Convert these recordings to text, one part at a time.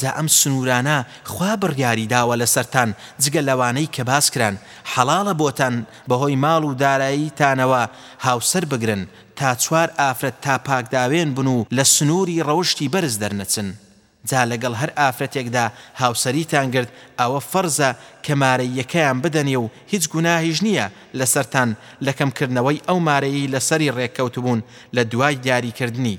جا ئەم سنوورانە خوا بڕیاری داوە لەسەرتان جگە لەوانەی کە باس کران، حەڵاڵە بۆتان بەهۆی ماڵ و داراییتانەوە هاوسەر بگرن تا چوار ئافرەت تا پاکداوێن بن و لە سنووری ڕەوشتی بەرز دەرنەچن، جا لەگەڵ هەر ئافرەتێکدا هاوسەریتان گرت ئەوە فەرزە کە مارەییەکەیان بدەنێ و هیچ گوناهیش نییە لەسەرتان لە کەمکردنەوەی ئەو مارەیەی لەسەری ڕێککەوتبوون لە دوای دیاریکردنی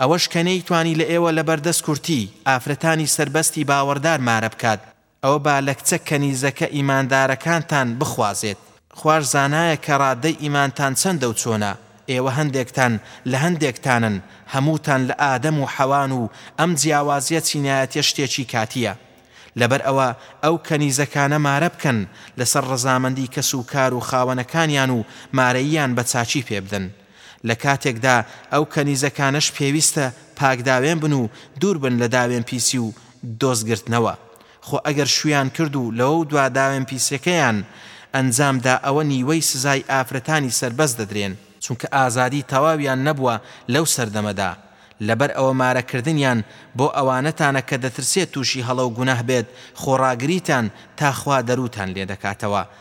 ئەوەش کە نەیتوانی لە ئێوە لە بەردەست کورتی، ئافرەتانی سەربەستی باوەڕدار مارە بکات، ئەوە با لە کچە کەنیزەکە ئیماندارەکانتان بخوازێت، خواش زانایە کە ڕادەی ئیمانتان چەندە و چۆنە، ئێوە هەندێکتان لە هەندێکتانن، هەمووتان لە ئادەم و حەوان و ئەم جیاوازیە چینایەتیە شتێکی کاتیە. لەبەر ئەوە ئەو کەنیزەکانە مارە بکەن لەسەر ڕەزامەندی کەس و کار و خاوەنەکانیان و مارەییان بە چاکی پێبدەن. لە کاتێکدا ئەو کەنیزەکانەش پێویستە پاکداوێن بن و دوور بن لە داوێنپیسی و دۆست گرتنەوە، خۆ ئەگەر شوویان کرد و لەوەو دوا داوێنپیسیەکەیان ئەنجام دا ئەوە نیوەی سزای ئافرەتانی سەربەست دەدرێن، چونکە ئازادی تەواویان نەبووە لەو سەردەمەدا، لەبەر ئەوە مارە کردنیان بۆ ئەوانەتانە کە دەترسێ تووشی هەڵە و گوناه بێت، خۆڕاگریتان تا خوا دەرووتان لێ دەکاتەوە،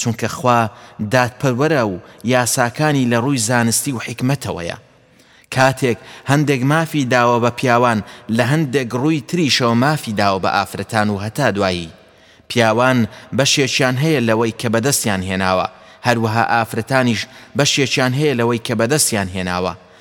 چونکە خوا دادپەروەرە و یاساکانی لە ڕووی زانستی و حیکمەتەوەیە. کاتێک هەندێک مافی داوە بە پیاوان لە هەندێک ڕووی تریشەوە مافی داوە بە ئافرەتان و هەتا دوایی. پیاوان بەشێکیان هەیە لەوەی کە بەدەستیان هێناوە، هەروەها ئافرەتانیش بەشێکیان هەیە لەوەی کە بەدەستیان هێناوە،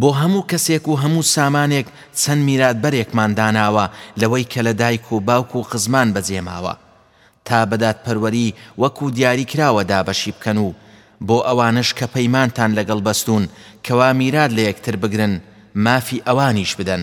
بۆ هەموو کەسێک و هەموو سامانێک چەند میراتبەرێکمان داناوە لەوەی کە لە دایک و باوک و خزمان بەجێماوە تا بە دادپەروەری وەکو دیاریکراوە دابەشی بکەن و بۆ ئەوانەش کە پەیمانتان لەگەڵ بەستوون کەوا میرات لە یەکتر بگرن مافی ئەوانیش بدەن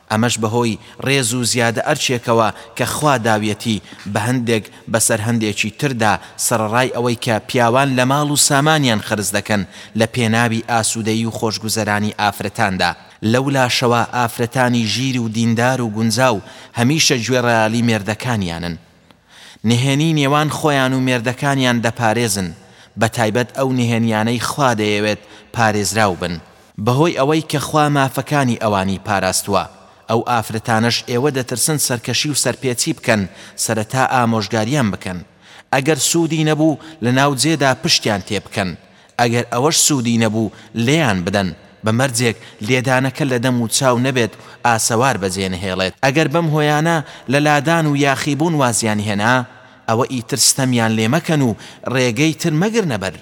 ئەمەش بەهۆی ڕێز و زیادە ئەرکێکەوە کە خوا داویەتی بە هەندێک بەسەر هەندێکی تردا، سەڕەڕای ئەوەی کە پیاوان لە ماڵ و سامانیان خەرج دەکەن لە پێناوی ئاسوودەیی و خۆشگوزەرانی ئافرەتاندا، لەولاشەوە ئافرەتانی ژیر و دیندار و گونجاو هەمیشە گوێڕایەڵی مێردەکانیانن. نهێنی نێوان خۆیان و مێردەکانیان دەپارێزن، بەتایبەت ئەو نهێنیانەی خوا دەیەوێت پارێزراو بن، بەهۆی ئەوەی کە خوا مافەکانی ئەوانی پاراستووە، ئەو ئافرەتانەش ئێوە دەترسن سەرکەشی و سەرپێچی بکەن سەرەتا ئامۆژگاریان بکەن، ئەگەر سوودی نەبوو لەناو جێدا پشتیان تێبکەن، ئەگەر ئەوەش سوودی نەبوو لێیان بدەن، بە مەرجێک لێدانەکە لە دەم و چاو نەبێت و ئاسەوار بەجێ نەهێڵێت، ئەگەر بەم هۆیانە لە لادان و یاخیبوون وازیان هێنا، ئەوە ئیتر ستەمیان لێ مەکەن و ڕێگەی تر مەگرنە بەر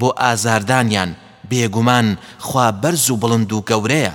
بۆ ئازاردانیان، بێگومان خوا بەرز و بڵند و گەورەیە،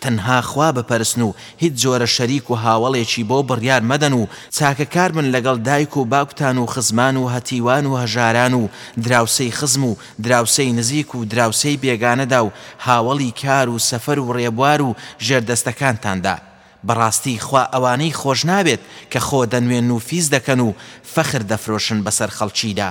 تەنها خوا بپەرستن و هیچ جۆرە شەریک و هاوەڵێکی بۆ بڕیار مەدەن و چاکەکار بن لەگەڵ دایک و باوکتان و خزمان و هەتیوان و هەژاران و دراوسێی خزم و دراوسێی نزیک و دراوسێی بێگانەدا و هاوەڵی کار و سەفەر و ڕێبوار و ژێردەستەکانتاندا بەڕاستی خوا ئەوانەی خۆشناوێت کە خۆ دەنوێنن و فیز دەکەن و فەخر دەفرۆشن بەسەر خەڵکیدا.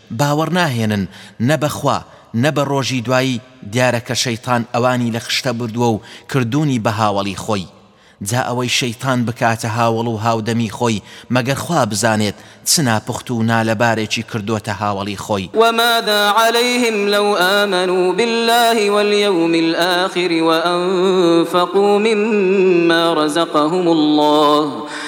باوەڕ ناهێنن نە بە خوا نە بە ڕۆژی دوایی دیارە کە شەیتان ئەوانی لە خشتە بردووە و کردوونی بە هاوەڵی خۆی جا ئەوەی شەیتان بکاتە هاوەڵ و هاودەمی خۆی مەگەر خوا بزانێت چ ناپوخت و نالەبارێکی کردۆتە هاوەڵی خۆی. وماذا علیهم لو آمنوا باللە والیوم الآخر وانفقوا مما رزقهم اللە.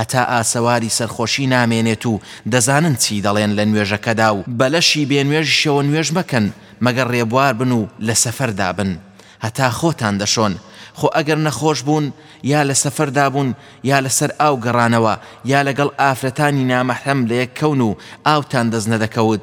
هەتا ئاسەواری سەرخۆشی نامێنێت و دەزانن چی دەڵێن لە نوێژەکەدا و بە لەشی بێ نوێژیشەوە نوێژ مەکەن مەگەر رێبوار بن و لە سەفەردا بن هەتا خۆتان دەشۆن خۆ ئەگەر نەخۆش بوون یا لە سەفەردا بوون یا لەسەر ئاو گەڕانەوە یا لەگەڵ ئافرەتانی نامەحرەم لە یەک کەون و ئاوتان دەست نەدەکەوت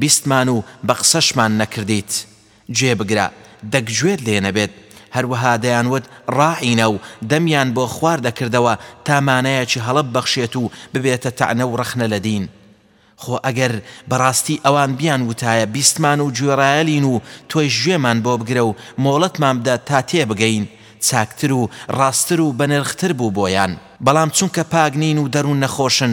بیستمان و بە قسەشمان نەکردیت گوێ بگرە دەک گوێت لێ نەبێت، هەروەها دەیانوت ڕاعینە و دەمیان بۆ خوار دەکردەوە تا مانایەکی هەڵە ببەخشێت و ببێتە تەعنە و ڕەخنە لە دین خۆ ئەگەر بەڕاستی ئەوان بیان وتایە بیستمان و گوێڕایەلین و تۆیش گوێمان بۆ بگرە و مۆڵەتمان بدە تا تێ بگەین چاکتر و ڕاستتر و بەنرختر بوو بۆیان، بەڵام چونکە پاک نین و دەروون نەخۆشن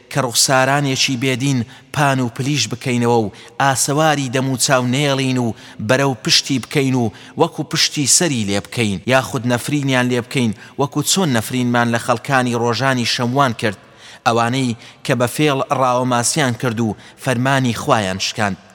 کە ڕوخسارانێکی بێدین پان و پلیش بکەینەوە و ئاسەواری دەموچاو نێڵین و بەرەو پشتی بکەین و وەکو پشتی سەری لێ بکەین یاخود نەفرینیان لێ بکەین وەکو چۆن نەفرینمان لە خەڵکانی ڕۆژانی شەموان کرد ئەوانەی کە بە فێڵ ڕاوە ماسیان کرد و فەرمانی خوایان شکاند.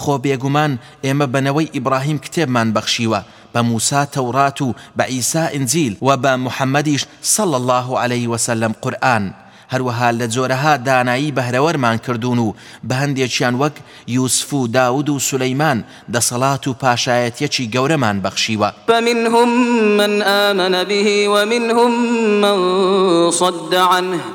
خۆ بێگومان ئێمە بە نەوەی ئیبڕاهیم کتێبمان بەخشیوە، بە موسا تەوڕات و بە عیسا ئنجیل و بە محەمەدیش صلی اللە علیە وسلم قورئان، هەروەها لە جۆرەها دانایی بەهرەوەرمان کردوون و بە هەندێکیان وەک یوسف و داود و سولەیمان دەسەڵات و پاشایەتیەکی گەورەمان بەخشیوە. فمنهم من آمن به ومنهم من صد عنه.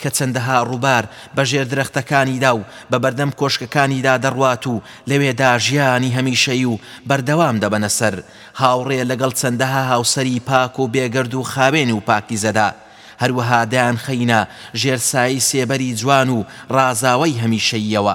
کە چەندەها ڕووبار بە ژێر درەختەکانیدا و بە بەردەم کۆشکەکانیدا دەڕوات و لەوێدا ژیانی هەمیشەیی و بەردەوام دەبەنە سەر، هاوڕێ لەگەڵ چەندەها هاوسەری پاک و بێگەرد و خاوێن و پاکیزەدا، هەروەها دەیانخەینە ژێر سایەی سێبەری جوان و ڕازاوەی هەمیشەییەوە،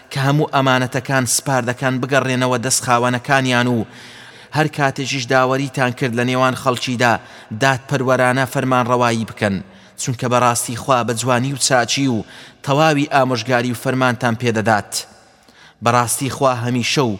کە هەموو ئەمانەتەکان سپاردەکان بگەڕێنەوە دەست خاوەنەکانیان و هەر کاتێکیش داوەریتان کرد لە نێوان خەڵکیدا دادپەروەرانە فەرمانڕەوایی بکەن چونکە بەڕاستی خوا بە جوانی و چاکی و تەواوی ئامۆژگاری و فەرمانتان پێدەدات بەڕاستی خوا هەمیشە و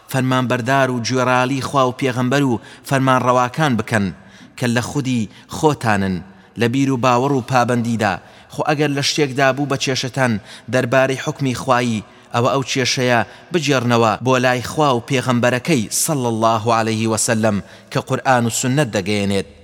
فەرمانبەردار و گوێڕالی خوا و پێغەمبەر و فەرمانڕەواکان بکەن، کە لە خودی خۆتانن، لە بیر و باوەڕ و پابەندیدا، خۆ ئەگەر لە شتێکدا بوو بە کێشەتان دەربارەی حوکمی خوایی، ئەوە ئەو کێشەیە بگێڕنەوە بۆ لای خوا و پێغەمبەرەکەی صلی اللە علیه وسلم کە قورئان و سوننەت دەگەیەنێت،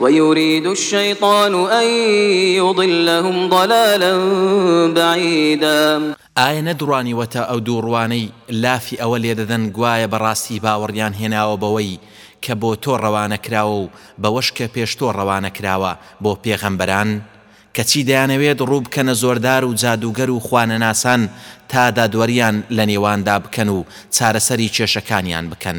ویرید الشیطان ان یضلهم ضلالا بعیدا. ئایا نەدڕوانیوەتە ئەو دوو ڕووانەی لافی ئەوە لێدەدەن گوایە بەڕاستی باوەڕیان هێناوە بەوەی کە بۆ تۆ ڕەوانەکراوە و بەوەش کە پێش تۆ ڕەوانەکراوە بۆ پێغەمبەران؟ کەچی دەیانەوێت ڕووبکەنە زۆردار و جادووگەر و خوانەناسان تا دادوەریان لەنێواندا بکەن و چارەسەری کێشەکانیان بکەن،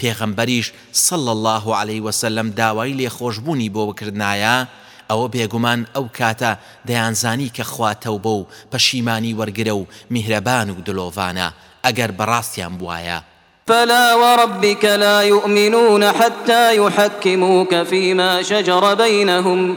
پێغەمبەریش صلی اللە علیە وسلم داوای لێخۆشبوونی بۆ بکردنایە، ئەوە بێگومان ئەو کاتە دەیانزانی کە خوا تەوبە و پەشیمانی وەرگرە و میهرەبان و دلۆڤانە، ئەگەر بەڕاستیان بوایە. فلا وربک لا یومنون حتی یحکموک فیما شجر بینهم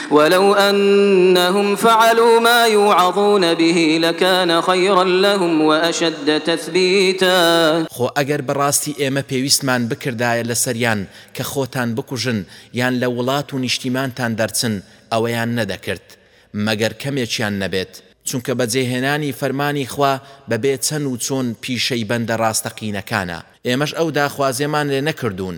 ولو انهم فعلوا ما یوعظون به لکان خیرا لهم واشد تثبیتا. خۆ ئەگەر بەڕاستی ئێمە پێویستمان بکردایە لەسەریان کە خۆتان بکوژن یان لە وڵات و نیشتیمانتان دەرچن ئەوەیان نەدەکرد مەگەر کەمێکیان نەبێت، چونکە بەجێهێنانی فەرمانی خوا بەبێ چەن و چۆن پیشەی بەندە ڕاستەقینەکانە، ئێمەش ئەو داخوازیەمان لێ نەکردوون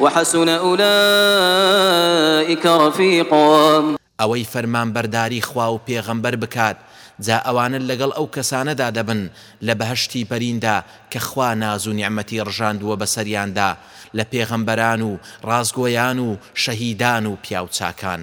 وحسن اولئک رفیقا. ئەوەی فەرمانبەرداری خوا و پێغەمبەر بکات، جا ئەوانە لەگەڵ ئەو کەسانەدا دەبن لە بەهەشتی بەریندا کە خوا ناز و نیعمەتی ڕژاندووە بەسەریاندا لە پێغەمبەران و ڕاستگۆیان و شەهیدان و پیاو چاکان.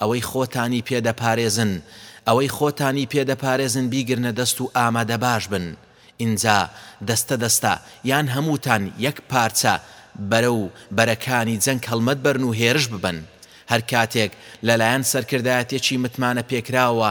ئەوەی خۆتانی پێ دەپارێزن ئەوەی خۆتانی پێ دەپارێزن بیگرنە دەست و ئامادە باش بن ئینجا دەستە دەستە یان هەمووتان یەک پارچە بەرەو بەرەکانی جەنگ هەڵمەت بەرن و هێرش ببەن هەرکاتێک لەلایەن سەرکردایەتێکی متمانە پێکراوەوە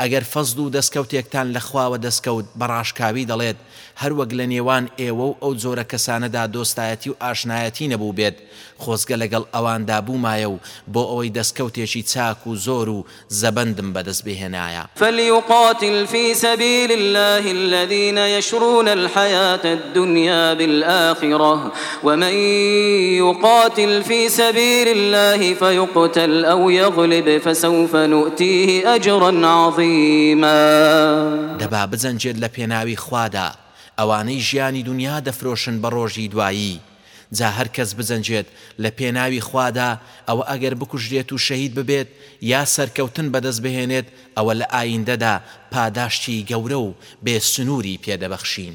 ئەگەر فەزڵ و دەسکەوتێکتان لە خواوە دەسکەوت بە ڕاشکاوی دەڵێت هەروەک لە نێوان ئێوە و ئەو جۆرە کەسانەدا دۆستایەتی و ئاشنایەتی نەبووبێت خۆزگە لەگەڵ ئەواندا بوومایە و بۆ ئەوەی دەسکەوتێکی چاک و زۆر و زەبەندم بەدەست بهێنایە. فلیقاتل فی سبیل اللە الذین یشرون الحیاة الدنیا بالآخرە. ومن یقاتل فی سبیل اللە فیقتل او یغلب فسوف نوئتیه اجرا عظیما دەبا بجەنگێت لە پێناوی خوادا ئەوانەی ژیانی دونیا دەفرۆشن بە ڕۆژی دوایی جا هەر کەس بجەنگێت لە پێناوی خوادا ئەوە ئەگەر بکوژرێت و شەهید ببێت یا سەرکەوتن بەدەست بهێنێت ئەوە لە ئایندەدا پاداشتی گەورە و بێ سنوری پێ دەبەخشین.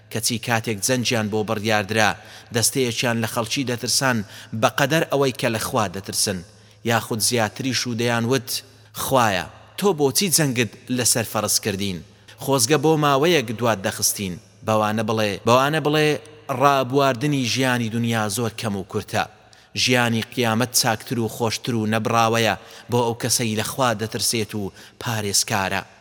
کەچی کاتێک جەنگیان بۆ بڕیاردرا، دەستەیەکیان لە خەڵکی دەترسان بە قەدەر ئەوەی کە لە خوا دەترسن، یاخود زیاتریش و دەیان وت، خوایە تۆ بۆچی جەنگت لەسەر فەرز کردین، خۆزگە بۆ ماوەیەک دوات دەخستین، بەوانە بڵێ، بەوانە بڵێ ڕابواردنی ژیانی دنیا زۆر کەم و کورتە، ژیانی قیامەت چاکتر و خۆشتر و نەبڕاوەیە بۆ ئەو کەسەی لە خوا دەترسێت و پارێزکارە.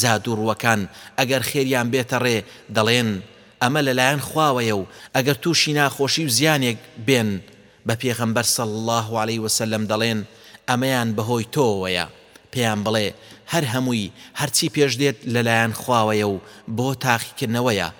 جا دووڕووەکان ئەگەر خێریان بێتە ڕێ دەڵێن ئەمە لە لایەن خواوەیە و ئەگەر تووشی ناخۆشی و زیانێک بێن بە پێغەمبەر صلی اللە علیە وسلم دەڵێن ئەمەیان بەهۆی تۆوەیە پێیان بڵێ هەر هەمووی هەرچی پێش دێت لە لایەن خواوەیە و بۆ تاقیکردنەوەیە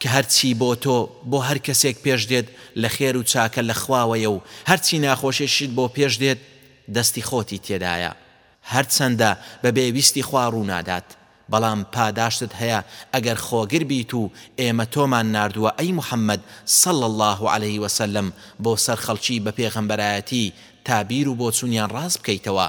کە هەرچی بۆ تۆ بۆ هەر کەسێک پێش دێت لە خێر و چاکە لە خواوەیە و هەرچی ناخۆشیشت بۆ پێش دێت دەستی خۆتی تێدایە هەرچەندە بەبێ ویستی خوا ڕوونادات بەڵام پاداشتت هەیە ئەگەر خۆگر بیت و ئێمە تۆمان ناردووە ئەی محمد صلی اللە علیە وسلم بۆ سەر خەڵکی بە پێغەمبەرایەتی تا بیر و بۆچونیان ڕاست بکەیتەوە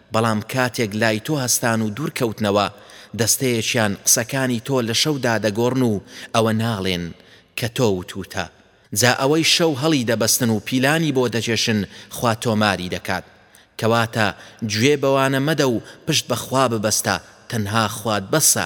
بەڵام کاتێک لای تۆ هەستان و دوور کەوتنەوە، دەستەیەکیان قسەکانی تۆ لە شەودا دەگۆڕن و ئەوە ناڵێن کە تۆ وتووتە، جا ئەوەی شەو هەڵی دەبەستن و پیلانی بۆ دەکێشن خوا تۆماری دەکات. کەواتە گوێ بەوانە مەدە و پشت بە خوا ببەستە، تەنها خوات بەسە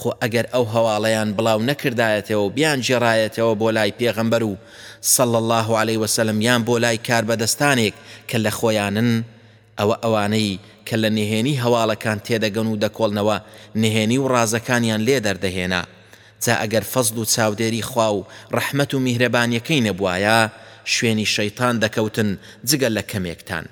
خۆ ئەگەر ئەو هەواڵەیان بڵاو نەکردایەتەوەو بیانگێڕایەتەوە بۆ لای پێغەمبەر و صلی اللە علیە وسلم یان بۆ لای کاربەدەستانێک کە لە خۆیانن ئەوە ئەوانەی کە لە نهێنی هەواڵەکان تێدەگەن و دەکۆڵنەوە نهێنی و ڕازەکانیان لێ دەردەهێنا جا ئەگەر فەزڵ و چاودێری خوا و ڕەحمەت و میهرەبانیەکەی نەبوایە شوێنی شەیتان دەکەوتن جگە لە کەمێکتان.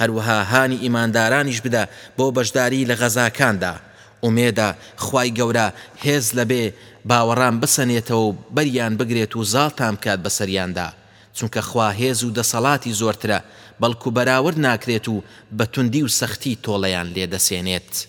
هەروەها هانی ئیماندارانیش بدە بۆ بەشداری لە غەزاکاندا، ئومێدە خوای گەورە هێز لە بێ باوەڕان بسەنێتەوە و بەریان بگرێت و زاڵتان بکات بەسەریاندا، چونکە خوا هێز و دەسەڵاتی زۆرترە، بەڵکو بەراورد ناکرێت و بە توندی و سەختی تۆڵەیان لێ دەسێنێت.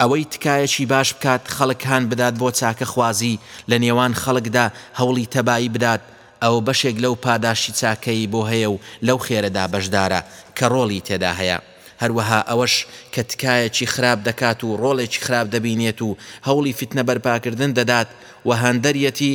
ئەوەی تکایەکی باش بکات خەڵک هان بدات بۆ چاکە خوازی لە نێوان خەڵکدا هەوڵی تەبایی بدات ئەوە بەشێک لەو پاداشتی چاکەی بۆ هەیە و لەو خێرەدا بەشدارە کە ڕۆڵی تێدا هەیە هەروەها ئەوەش کە تکایەکی خراپ دەکات و ڕۆڵێکی خراپ دەبینێت و هەوڵی فیتنە بەرپاکردن دەدات و هاندەریەتی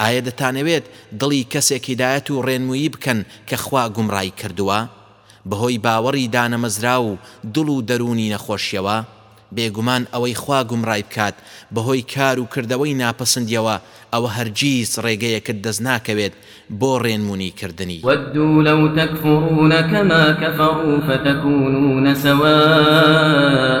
ئایە دەتانەوێت دڵی کەسێک هیدایەت و ڕێنمووی بکەن کە خوا گومڕای کردووە؟ بەهۆی باوەڕی دانەمەزراو و دڵ و دەروونی نەخۆشیەوە؟ بێگومان ئەوەی خوا گومڕای بکات بەهۆی کار و کردەوەی ناپەسندیەوە ئەوە هەرگیز ڕێگەیەکت دەست ناکەوێت بۆ ڕێنمونی کردنی. ودوا لو تکفرون کما کفروا فتکونون سواء.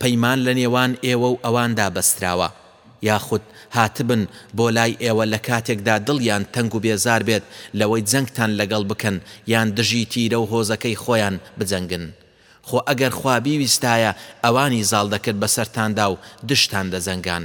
پەیمان لە نێوان ئێوە و ئەواندا بەستراوە، یاخود هاتبن بۆ لای ئێوە لە کاتێکدا دڵیان تەنگ و بێزار بێت لەوەی جەنگتان لەگەڵ بکەن یان دژی تیرە و هۆزەکەی خۆیان بجەنگن، خۆ ئەگەر خوا بیویستایە ئەوانی زاڵ دەکرد بەسەرتاندا و دژتان دەجەنگان.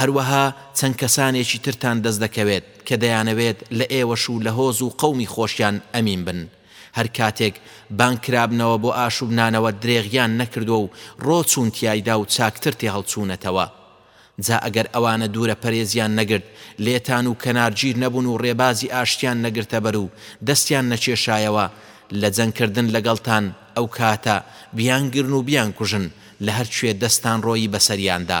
هەروەها چەند کەسانێکی ترتان دەست دەکەوێت کە دەیانەوێت لە ئێوەش و لە هۆز و قەومی خۆشیان ئەمین بن هەر کاتێک بانگ کرابنەوە بۆ ئاشوبنانەوە درێغیان نەکردوە و ڕۆ چوون تیایدا و چاکتر تێهەڵچوونەتەوە جا ئەگەر ئەوانە دوورە پەرێزیان نەگرت لێتان و کەنارگیر نەبوون و ڕێبازی ئاشتیان نەگرتەبەر و دەستیان نەکێشایەوە لە جەنگ کردن لەگەڵتان ئەوکاتە بیانگرن و بیانکوژن لە هەر کوێ دەستان ڕۆیی بەسەریاندا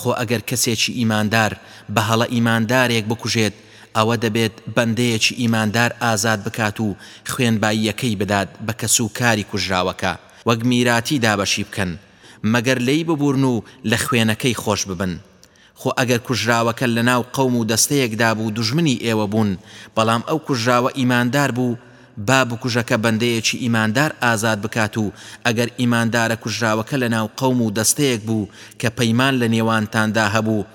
خۆ ئەگەر کەسێکی ئیماندار بەهەڵە ئیماندارێک بکوژێت ئەوە دەبێت بەندەیەکی ئیماندار ئازاد بکات و خوێنباییەکەی بدات بە کەس و کاری کوژراوەکە وەک میراتی دابەشی بکەن مەگەر لێی ببورن و لە خوێنەکەی خۆش ببن خۆ ئەگەر کوژراوەکە لەناو قەوم و دەستەیەکدا بوو دوژمنی ئێوە بوون بەڵام ئەو کوژراوە ئیماندار بوو با بکوژەکە بەندەیەکی ئیماندار ئازاد بکات و ئەگەر ئیماندارە کوژراوەکە لەناو قەوم و دەستەیەک بوو کە پەیمان لە نێوانتاندا هەبوو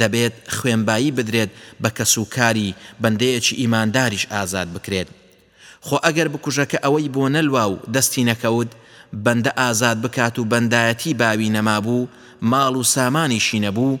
دەبێت خوێنبایی بدرێت بە کەس و کاری بەندەیەکی ئیمانداریش ئازاد بکرێت خۆ ئەگەر بکوژەکە ئەوەی بۆ نەلوا و دەستی نەکەوت بەندە ئازاد بکات و بەندایەتی باوی نەمابوو ماڵ و سامانیشی نەبوو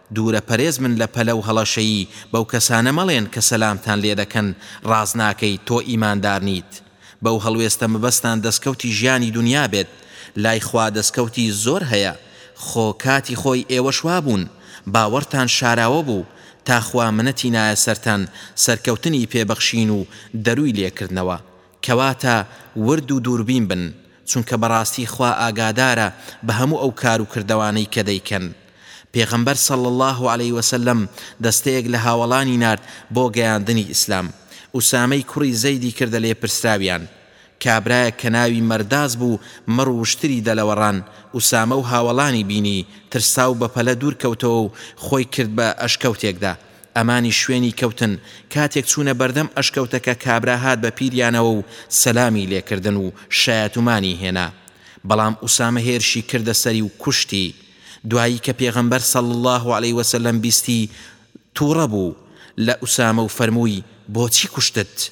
دوورە پەرێزبن لە پەلە و هەڵەشەیی بەو کەسانە مەڵێن کە سەلامتان لێ دەکەن ڕاست ناکەیت تۆ ئیماندار نیت بەو هەڵوێستە مەبەستان دەسکەوتی ژیانی دونیا بێت لای خوا دەسکەوتی زۆر هەیە خۆ کاتی خۆی ئێوەش وابوون باوەڕتان شاراوە بوو تا خوا منەتی نایە سەرتان سەرکەوتنی پێ بەخشین و دەرووی لێ کردنەوە کەواتە ورد و دووربین بن، چونکە بەڕاستی خوا ئاگادارە بە هەموو ئەو کار و کردەوانەی کە دەیکەن. پێغەمبەر صلی اللە علیە وسلم دەستەیەک لە هاوەڵانی نارد بۆ گەیاندنی ئیسلام، ئوسامەی کوڕی زەیدی کردە لێپرسراویان. کابرایەک کە ناوی مەرداس بوو مەڕ وشتری دەلەوەڕان، ئوسامە و هاوەڵانی بینی، ترسا و بەپەلە دوورکەوتەوە و خۆی کرد بە ئەشکەوتێکدا، ئەمانیش شوێنی کەوتن، کاتێک چوونە بەردەم ئەشکەوتەکە کابرا هات بە پیریانەوە و سەلامی لێ کردن و شایەتومانی هێنا، بەڵام ئوسامە هێرشی کردە سەری و کوشتی، دوایی کە پێغەمبەر صلی اللە علیە وسلم بیستی توڕە بوو لە ئوسامە و فەرمووی، بۆچی کوشتت؟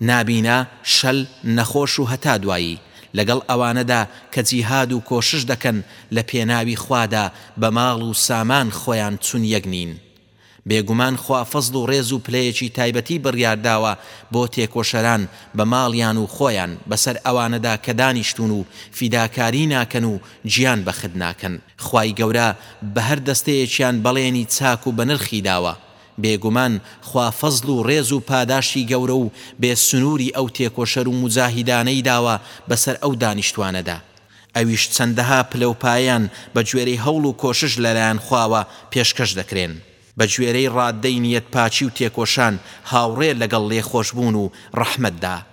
نابینا شەل نەخۆش و هەتا دوایی، لەگەڵ ئەوانەدا کە جیهاد و کۆشش دەکەن لە پێناوی خوادا بە ماڵ و سامان خۆیان چون یەک نین. بێگومان خوا فەزڵ و ڕێز و پلەیەکی تایبەتی بڕیار داوە بۆ تێکۆشەران بە ماڵیان و خۆیان بەسەر ئەوانەدا کە دانیشتوون و فیداکاری ناکەن و گیان بەخت ناکەن. خوای گەورە بە هەر دەستەیەکیان بەڵێنی چاک و بەنرخی داوە بێگومان خوا فەزڵ و ڕێز و پاداشتی گەورە و بێ سنووری ئەو تێکۆشەر و موجاهیدانەی داوە بەسەر ئەو دانیشتوانەدا، ئەویش چەندەها پلە و پایەیان بە گوێرەی هەوڵ و کۆشش لەلایەن خواوە پێشکەش دەکرێن، بە گوێرەی ڕاددەی نیەتپاکی و تێکۆشان، هاوڕێ لەگەڵ لێخۆشبوون و ڕەحمەتدا.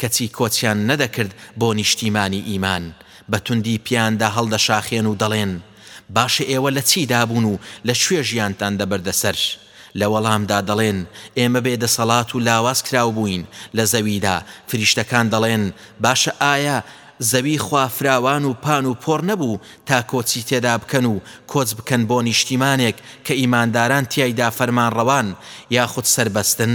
کەچی کۆچیان نەدەکرد بۆ نیشتیمانی ئیمان، بە توندی پێیاندا هەڵدەشاخێن و دەڵێن، باشە ئێوە لە چیدا بوون و لە کوێ ژیانتان دەبردە سەر؟ لە وەڵامدا دەڵێن، ئێمە بێ دەسەڵات و لاواز کراو بووین لە زەویدا، فریشتەکان دەڵێن، باشە ئایا زەوی خوا فراوان و پان و پۆڕ نەبوو تا کۆچی تێدا بکەن و کۆچ بکەن بۆ نیشتیمانێک کە ئیمانداران تیایدا فەرمانڕەوان یاخود سەربەستن؟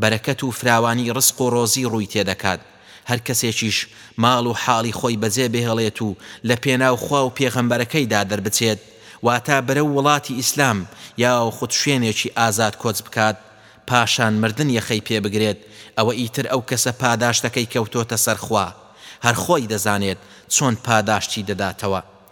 بەرەکەت و فراوانی ڕزق و ڕۆزی ڕووی تێدەکات، هەر کەسێکیش ماڵ و حاڵی خۆی بەجێ بهێڵێت و لە پێناو خوا و پێغەمبەرەکەیدا دەربچێت، واتە بەرەو وڵاتی ئیسلام یاخود شوێنێکی ئازاد کۆچ بکات، پاشان مردن یەخەی پێ بگرێت، ئەوە ئیتر ئەو کەسە پاداشتەکەی کەوتۆتە سەر خوا، هەر خۆی دەزانێت چۆن پاداشتی دەداتەوە،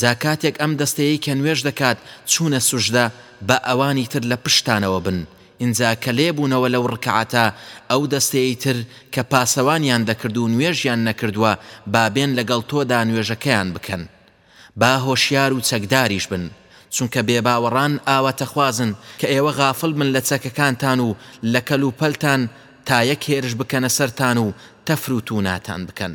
جا کاتێک ئەم دەستەیەی کە نوێژ دەکات چوونە سوژدە با ئەوانی تر لە پشتتانەوە بن، ئینجا کە لێ بوونەوە لەو ڕکەعەتە ئەو دەستەیەی تر کە پاسەوانیان دەکرد و نوێژیان نەکردووە با بێن لەگەڵ تۆدا نوێژەکەیان بکەن. با هۆشیار و چەکداریش بن، چونکە بێباوەڕان ئاواتەخوازن کە ئێوە غافڵ بن لە چەکەکانتان و لە کەلوپەلتان تا یەک هێرش بکەنە سەرتان و تەفروتووناتان بکەن.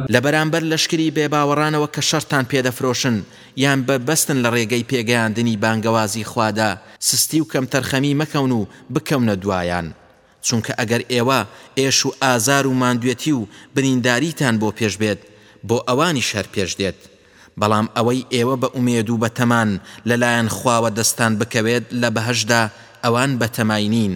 لە بەرامبەر لەشکری بێباوەڕانەوە کە شەڕتان پێ دەفرۆشن یان بەربەستن لە ڕێگەی پێگەیاندنی بانگەوازی خوادا سستی و کەمتەرخەمی مەکەون و بکەونە دوایان چونکە ئەگەر ئێوە ئێش و ئازار و ماندوێتی و برینداریتان بۆ پێش بێت بۆ ئەوانیش هەر پێش دێت بەڵام ئەوەی ئێوە بە ئومێد و بە تەمان لەلایەن خواوە دەستان بکەوێت لە بەهەشتدا ئەوان بەتەمای نین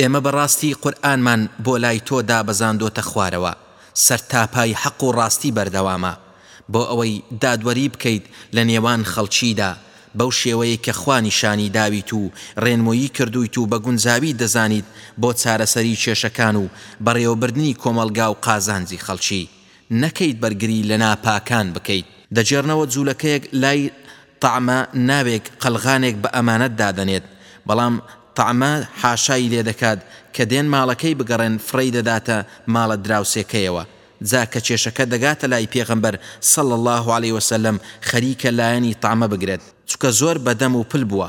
ئێمە بەڕاستی قورئانمان بۆ لای تۆ دابەزاندۆتە خوارەوە، سەرتاپای حەق و ڕاستی بەردەوامە، بۆ ئەوەی دادوەری بکەیت لە نێوان خەڵکیدا، بەو شێوەیەی کە خوا نیشانی داویت و ڕێنموویی کردوویت و بە گونجاوی دەزانیت بۆ چارەسەری کێشەکان و بەڕێوەبردنی کۆمەڵگا و قازانجی خەڵکی، نەکەیت بەرگری لە ناپاکان بکەیت. دەگێڕنەوە جوولەکەیەک لای، طعمە ناوێک قەلغانێک بە ئەمانەت دادەنێت بەڵام طعمە حاشای لێدەکات کە دێن ماڵەکەی بگەڕێن فڕێی دەداتە ماڵە دراوسێکەیەوە جا کە کێشەکە دەگاتە لای پێغەمبەر صلی اللە علیە وسلم خەریکە لایەنی طعمە بگرێت چونکە زۆر بەدەم و پل بووە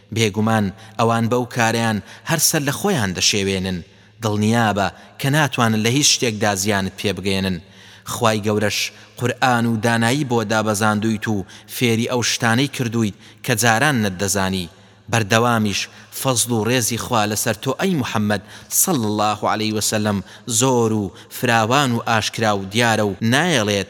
بێگومان ئەوان بەو کارەیان هەر سەر لە خۆیان دەشێوێنن، دڵنیابە کە ناتوانن لە هیچ شتێکدا زیانت پێ بگەیەنن، خوای گەورەش قورئان و دانایی بۆ دابەزاندوویت و فێری ئەو شتانەی کردوویت کە جاران نەتدەزانی، بەردەوامیش فەزڵ و ڕێزی خوا لەسەر تۆ ئەی محمد صلی اللە علیە وسلم زۆر و فراوان و ئاشکرا و دیارە و نایەڵێت،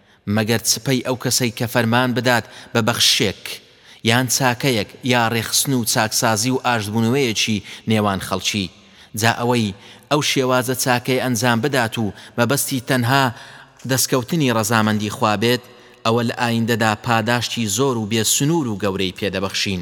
مەگەر چ پەی ئەو کەسەی کە فەرمان بدات بە بەخششێک، یان چاکەیەک، یا ڕێکخستن و چاکسازی و ئاشتبوونەوەیەکی نێوان خەڵکی، جا ئەوەی ئەو شێوازە چاکەیە ئەنجام بدات و مەبەستی تەنها دەستکەوتنی ڕەزامەندی خوا بێت، ئەوە لە ئایندەدا پاداشتی زۆر و بێ سنوور و گەورەی پێ دەبەخشین.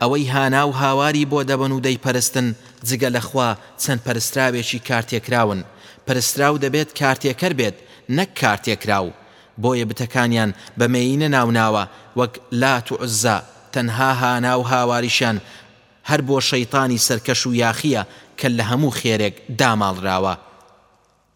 ئەوەی هانا و هاواری بۆ دەبەن و دەیپەرستن جگە لە خوا چەند پەرستراوێکی کارتێکراون، پەرستراو دەبێت کارتێکەر بێت نەک کارتێکراو، بۆیە بتەکانیان بە مێینە ناوناوە وەک لات و عوزا، تەنها هانا و هاواریشیان هەر بۆ شەیتانی سەرکەش و یاخییە کە لە هەموو خێرێک داماڵراوە،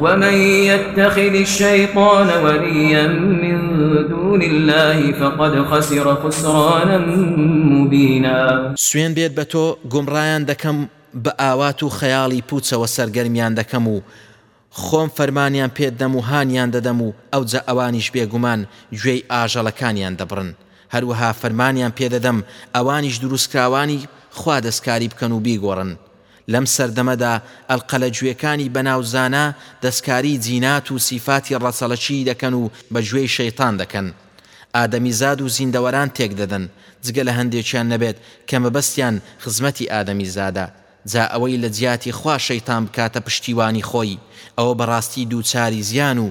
ومن یتخذ الشیطان ولیا من دون اللە فقد خسر خسرانا مبینا. سوێن بێت بە تۆ گومڕایان دەکەم بە ئاوات و خەیاڵی پوچەوە سەرگەرمیان دەکەم و خۆم فەرمانیان پێددەم و هانیان دەدەم و ئەوجا ئەوانیش بێگومان گوێی ئاژەڵەکانیان دەبڕن هەروەها فەرمانیان پێدەدەم ئەوانیش دروستکراوانی خوا دەستکاری بکەن و بیگۆڕن لەم سەردەمەدا ئەلقەلە جوێکانی بەناو زانا دەستکاری جینات و سیفاتی ڕەچەڵەکیی دەکەن و بە جوێی شەیتان دەکەن ئادەمیزاد و زیندەوەران تێکدەدەن جگە لە هەندێکیان نەبێت کە مەبەستیان خزمەتی ئادەمیزادە جا ئەوەی لە جیاتی خوا شەیتان بکاتە پشتیوانی خۆی ئەوە بەڕاستی دووچاری زیان و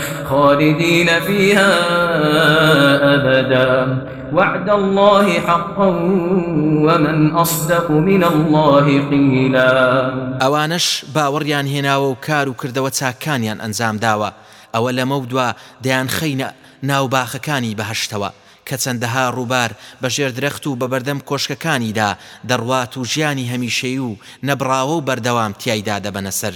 خالدین فیها ابدا وعد الله حقا ومن اصدق من الله قیلا ئەوانەش باوەڕیان هێناوە و کار و کردەوە چاککانیان ئەنجام داوە ئەوە لەمەو دوا دەیانخەینە ناو باخەکانی بەهەشتەوە کە چەندەها ڕووبار بە ژێر درەخت و بە بەردەم کۆشکەکانیدا دەڕوات و ژیانی هەمیشەیی و نەبڕاوە و بەردەوام تیایدا دەبەنە سەر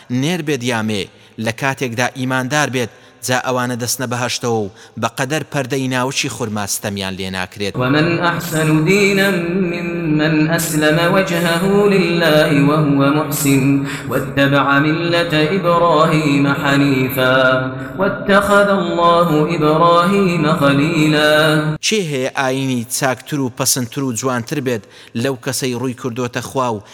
نێر بێت یا مێ، لە کاتێکدا ئیماندار بێت، جا ئەوانە دەچنە بەهەشتەوە و بە قەدەر پەردەی ناوکی خورما ستەمیان لێ ناکرێت. ومن احسن دینا ممن اسلم وجهه للە وهو محسن واتبع ملة ابراهیم حنیفا واتخذ اللە ابراهیم خلیلا. کێ هەیە ئاینی چاکتر و پەسندتر و جوانتر بێت لەو کەسەی ڕووی کردۆتە خوا و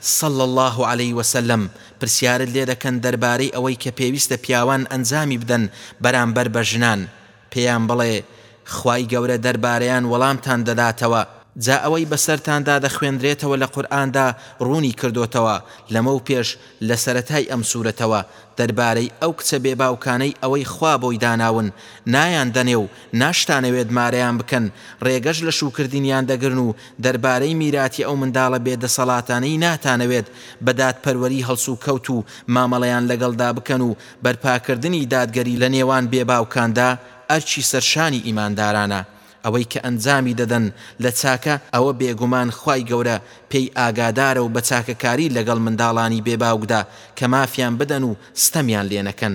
صلی اللە علیە وسلم، پرسیارت لێ دەکەن دەربارەی ئەوەی کە پێویستە پیاوان ئەنجامی بدەن بەرامبەر بە ژنان، پێیان بڵێ، خوای گەورە دەربارەیان وەڵامتان دەداتەوە، جا ئەوەی بەسەرتاندا دەخوێندرێتەوە لە قورئاندا ڕوونی کردۆتەوە لەمەو پێش لە سەرەتای ئەم سورەتەوە دەربارەی ئەو کچە بێ باوکانەی ئەوەی خوا بۆی داناون نایان دەنێ و ناشتانەوێت مارەیان بکەن، رێگەش لە شووکردنیان دەگرن و دەربارەی میراتی ئەو منداڵە بێ دەسەڵاتانەی ناتانەوێت بە دادپەروەری هەڵسوکەوت و مامەڵەیان لەگەڵدا بکەن و بەرپاکردنی دادگەری لە نێوان بێ باوکاندا ئەرکی سەرشانی ئیماندارانە ئەوەی کە ئەنجامی دەدەن لە چاکە ئەوە بێگومان خوای گەورە پێی ئاگادارە و بە چاکەکاری لەگەڵ منداڵانی بێ باوکدا کە مافیان بدەن و ستەمیان لێ نەکەن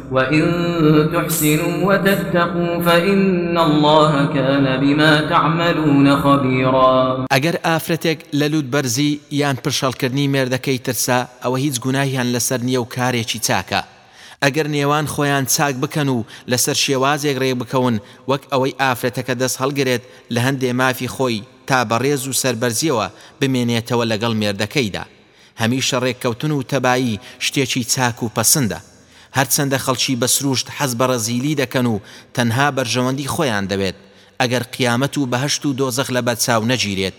وَإِن تُحْسِنُوا وَتَتَّقُوا فَإِنَّ اللَّهَ كَانَ بِمَا تَعْمَلُونَ خَبِيرًا. ئەگەر ئافرەتێک لە لووتبەرزی یان پرشەڵکردنی مێردەکەی ترسا ئەوە هیچ گوناهیان لەسەر نییە و کارێکی چاکە ئەگەر نێوان خۆیان چاک بکەن و لەسەر شێوازێک رێکبکەون وەک ئەوەی ئافرەتەکە دەست هەڵگرێت لە هەندێ مافی خۆی تا بە رێز و سەربەرزییەوە بمێنێتەوە لەگەڵ مێردەکەیدا هەمیشە ڕێککەوتن و تەبایی شتێکی چاک و پەسندە. هەرچەندە خەڵکی بە سرووشت حەز بە ڕەزیلی دەکەن و تەنها بەرژەوەندی خۆیان دەوێت، ئەگەر قیامەت و بەهەشت و دۆزەخ لەبەرچاو نەگیرێت.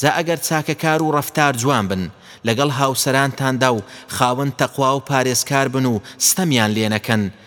جا ئەگەر چاکەکار و ڕەفتار جوان بن لەگەڵ هاوسەرانتاندا و خاوەن تەقوا و پارێزکار بن و ستەمیان لێ نەکەن،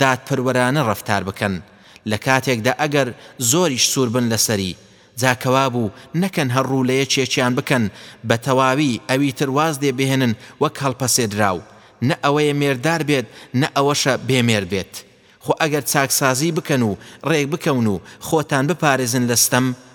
دادپەروەرانە ڕەفتار بکەن لەکاتێکدا ئەگەر زۆریش سوربن لەسەری جا کەوابوو نەکەن هەر ڕوو لەیەکێکیان بکەن بەتەواوی ئەویتر واز لێ بهێنن وەک هەڵپەسێدراو نە ئەوەیە مێرددار بێت نە ئەوەشە بێ مێرد بێت خۆ ئەگەر چاکسازی بکەن و ڕێکبکەون و خۆتان بپارێزن لە ستەم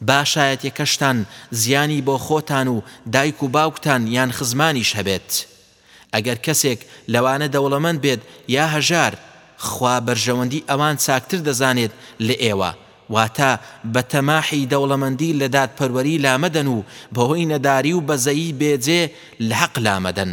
با شایەتێکەشتان زیانی بۆ خۆتان و دایک و باوکتان یان خزمانیش هەبێت. ئەگەر کەسێک لەوانە دەوڵەمەند بێت یا هەژار، خوا بەرژەوەندی ئەوان چاکتر دەزانێت لە ئێوە، واتە بە تەماحی دەوڵەمەندی لە دادپەروەری لامەدەن و بەهۆی نەداری و بەزەیی بێجێ لە حەق لامەدەن.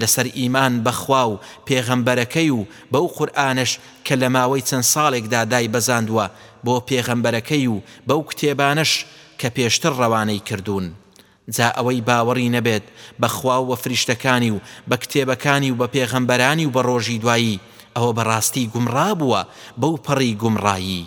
لەسەر ئیمان بە خوا و پێغەمبەرەکەی و بەو قورئانەش کە لە ماوەی چەند ساڵێکدا دایبەزاندوە بۆ پێغەمبەرەکەی و بەو کتێبانەش کە پێشتر ڕەوانەی کردوون جا ئەوەی باوەڕی نەبێت بە خوا و بە فریشتەکانی و بە کتێبەکانی و بە پێغەمبەرانی و بە ڕۆژی دوایی ئەوە بەڕاستی گومڕا بووە بەو پەڕی گومڕایی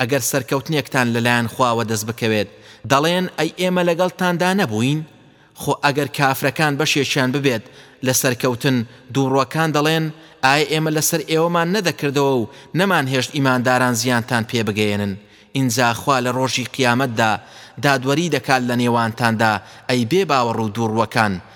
ئەگەر سەرکەوتنێکتان لەلایەن خواوە دەست بکەوێت، دەڵێن، ئەی ئێمە لەگەڵتاندا نەبووین؟ خۆ ئەگەر کافرەکان بەشێکیان ببێت لە سەرکەوتن، دووڕوەکان دەڵێن، ئایە ئێمە لەسەر ئێوەمان نەدەکردەوە و نەمانهێشت ئیمانداران زیانتان پێ بگەیەنن؟ ئینجا خوا لە ڕۆژی قیامەتدا دادوەری دەکات لە نێوانتاندا، ئەی بێباوەڕ و دووڕوەکان،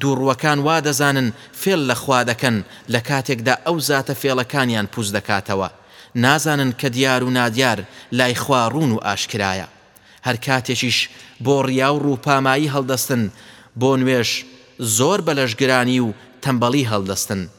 دووڕووەکان وا دەزانن فێڵ لە خوا دەکەن لە کاتێکدا ئەو زاتە فێڵەکانیان پووچ دەکاتەوە، نازانن کە دیار و نادیار لای خوا ڕوون و ئاشکرایە. هەر کاتێکیش بۆ ڕیا و ڕووپامایی هەڵدەستن، بۆ نوێژ زۆر بە لەشگرانی و تەمبەڵی هەڵدەستن.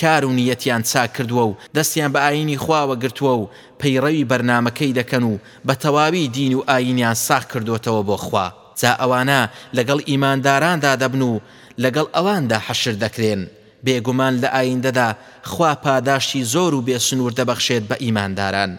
کار و نیەتیان چاک کردووە و دەستیان بە ئایینی خواوە گرتووە و پەیڕەوی بەرنامەکەی دەکەن و بە تەواوی دین و ئایینیان ساغ کردۆتەوە بۆ خوا جا ئەوانە لەگەڵ ئیمانداراندا دەبن و لەگەڵ ئەواندا حەشر دەکرێن بێگومان لە ئایندەدا خوا پاداشتی زۆر و بێ سنوور دەبەخشێت بە ئیمانداران.